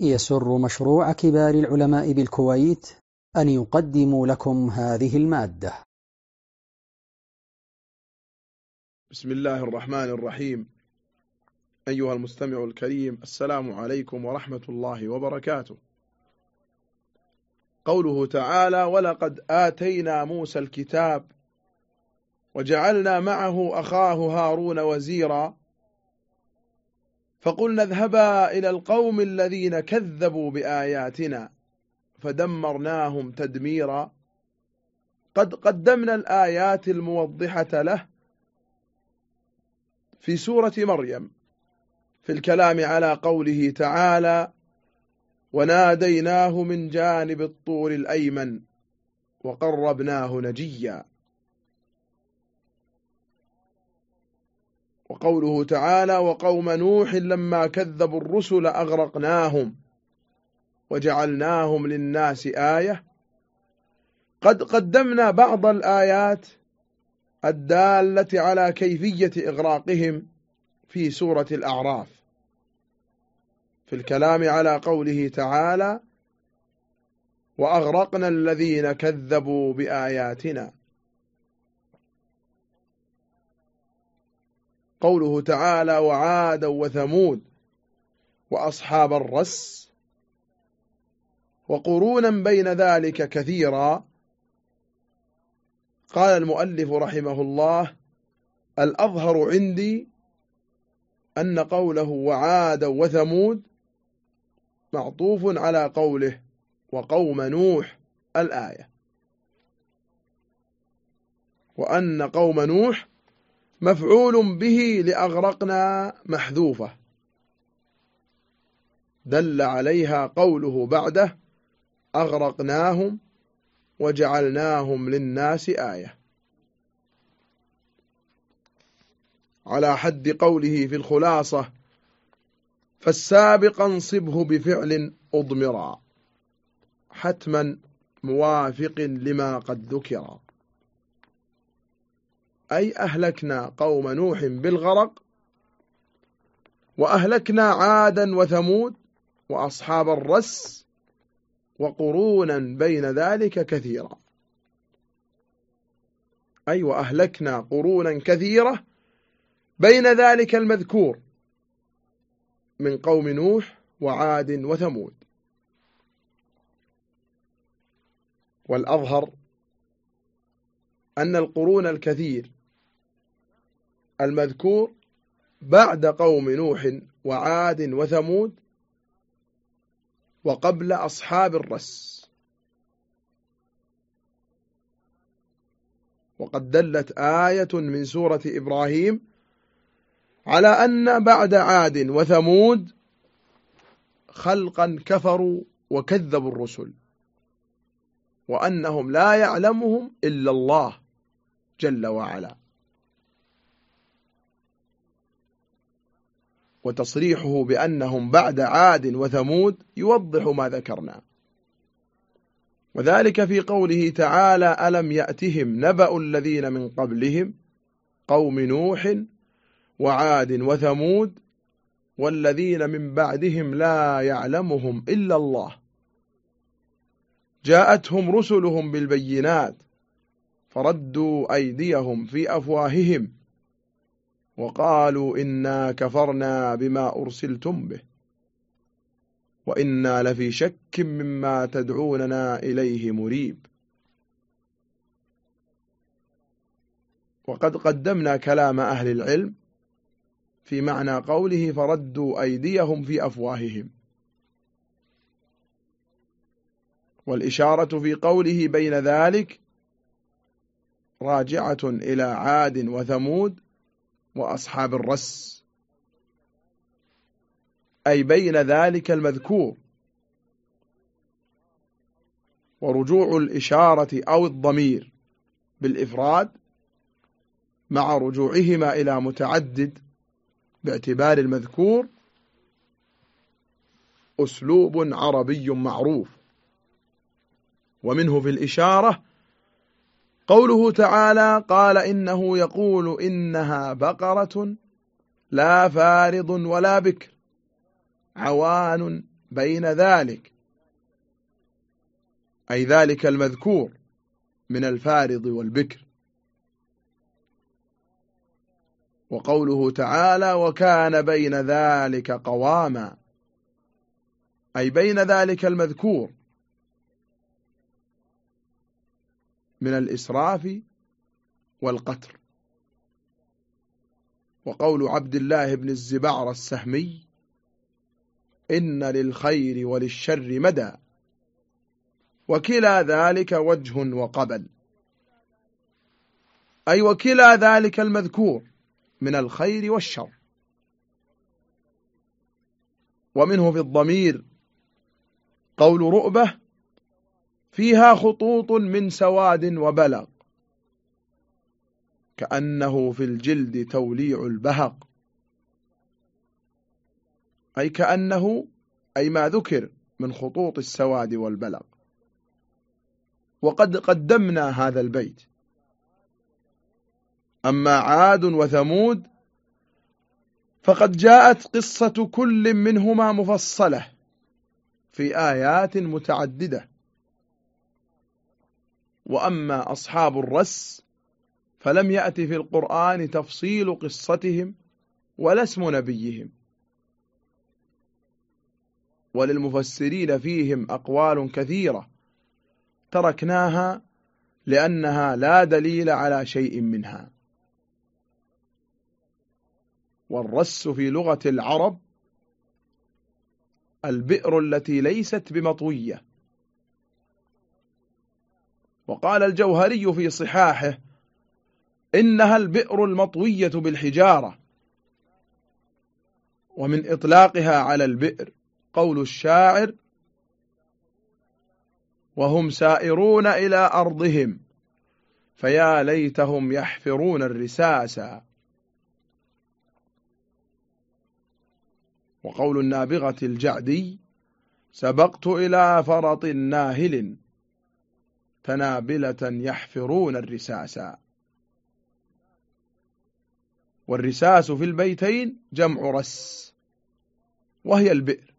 يسر مشروع كبار العلماء بالكويت أن يقدم لكم هذه المادة. بسم الله الرحمن الرحيم. أيها المستمع الكريم السلام عليكم ورحمة الله وبركاته. قوله تعالى ولقد آتينا موسى الكتاب وجعلنا معه أخاه هارون وزيرا فقلنا اذهبا إلى القوم الذين كذبوا بآياتنا فدمرناهم تدميرا. قد قدمنا الآيات الموضحة له في سورة مريم في الكلام على قوله تعالى وناديناه من جانب الطور الأيمن وقربناه نجيا. وقوله تعالى وقوم نوح لما كذبوا الرسل أغرقناهم وجعلناهم للناس آية. قد قدمنا بعض الآيات الدالة على كيفية إغراقهم في سورة الأعراف. في الكلام على قوله تعالى وأغرقنا الذين كذبوا بآياتنا. قوله تعالى وعادا وثمود وأصحاب الرس وقرونا بين ذلك كثيرا. قال المؤلف رحمه الله الأظهر عندي أن قوله وعادا وثمود معطوف على قوله وقوم نوح الآية. وأن قوم نوح مفعول به لأغرقنا محذوفة. دل عليها قوله بعده أغرقناهم وجعلناهم للناس آية. على حد قوله في الخلاصة فالسابق انصبه بفعل أضمرا حتما موافق لما قد ذكر. أي أهلكنا قوم نوح بالغرق وأهلكنا عادا وثمود وأصحاب الرس وقرونا بين ذلك كثيرا. أي وأهلكنا قرونا كثيرة بين ذلك المذكور من قوم نوح وعاد وثمود. والأظهر أن القرون الكثير المذكور بعد قوم نوح وعاد وثمود وقبل أصحاب الرس. وقد دلت آية من سورة إبراهيم على أن بعد عاد وثمود خلقا كفروا وكذبوا الرسل وأنهم لا يعلمهم إلا الله جل وعلا. وتصريحه بأنهم بعد عاد وثمود يوضح ما ذكرنا. وذلك في قوله تعالى ألم يأتهم نبأ الذين من قبلهم قوم نوح وعاد وثمود والذين من بعدهم لا يعلمهم إلا الله. جاءتهم رسلهم بالبينات فردوا أيديهم في أفواههم وقالوا إنا كفرنا بما أرسلتم به. وإنا لفي شك مما تدعوننا إليه مريب. وقد قدمنا كلام أهل العلم في معنى قوله فردوا أيديهم في أفواههم. والإشارة في قوله بين ذلك راجعة إلى عاد وثمود وأصحاب الرس. أي بين ذلك المذكور. ورجوع الإشارة أو الضمير بالإفراد مع رجوعهما إلى متعدد باعتبار المذكور. أسلوب عربي معروف. ومنه في الإشارة قوله تعالى قال إنه يقول إنها بقرة لا فارض ولا بكر عوان بين ذلك أي ذلك المذكور من الفارض والبكر. وقوله تعالى وكان بين ذلك قواما أي بين ذلك المذكور. من الإسراف والقتر وقول عبد الله بن الزبعر السهمي إن للخير وللشر مدى. وكلا ذلك وجه وقبل. أي وكلا ذلك المذكور من الخير والشر. ومنه في الضمير قول رؤبة فيها خطوط من سواد وبلغ. كأنه في الجلد توليع البهق. أي كأنه أي ما ذكر من خطوط السواد والبلغ. وقد قدمنا هذا البيت. أما عاد وثمود فقد جاءت قصة كل منهما مفصلة في آيات متعددة. وأما أصحاب الرس فلم يأتي في القرآن تفصيل قصتهم ولا اسم نبيهم. وللمفسرين فيهم أقوال كثيرة تركناها لأنها لا دليل على شيء منها. والرس في لغة العرب البئر التي ليست بمطوية. وقال الجوهري في صحاحه إنها البئر المطوية بالحجارة ومن إطلاقها على البئر قول الشاعر وهم سائرون إلى أرضهم فيا ليتهم يحفرون الرساسا وقول النابغة الجعدي سبقت إلى فرط ناهل تنابلة يحفرون الرساسا والرساس في البيتين جمع رس وهي البئر.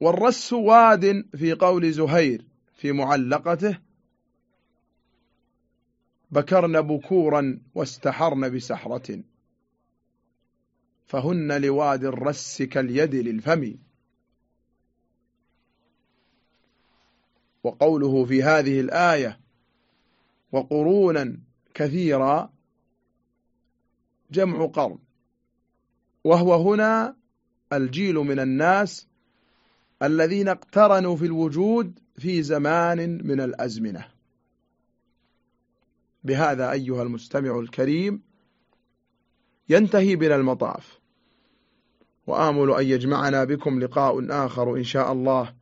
والرس واد في قول زهير في معلقته بكرن بكورا واستحرن بسحرة فهن لواد الرس كاليد للفم. وقوله في هذه الآية وقرونا كثيرا جمع قرن. وهو هنا الجيل من الناس الذين اقترنوا في الوجود في زمان من الأزمنة. بهذا أيها المستمع الكريم ينتهي بنا المطاف. وآمل أن يجمعنا بكم لقاء آخر إن شاء الله.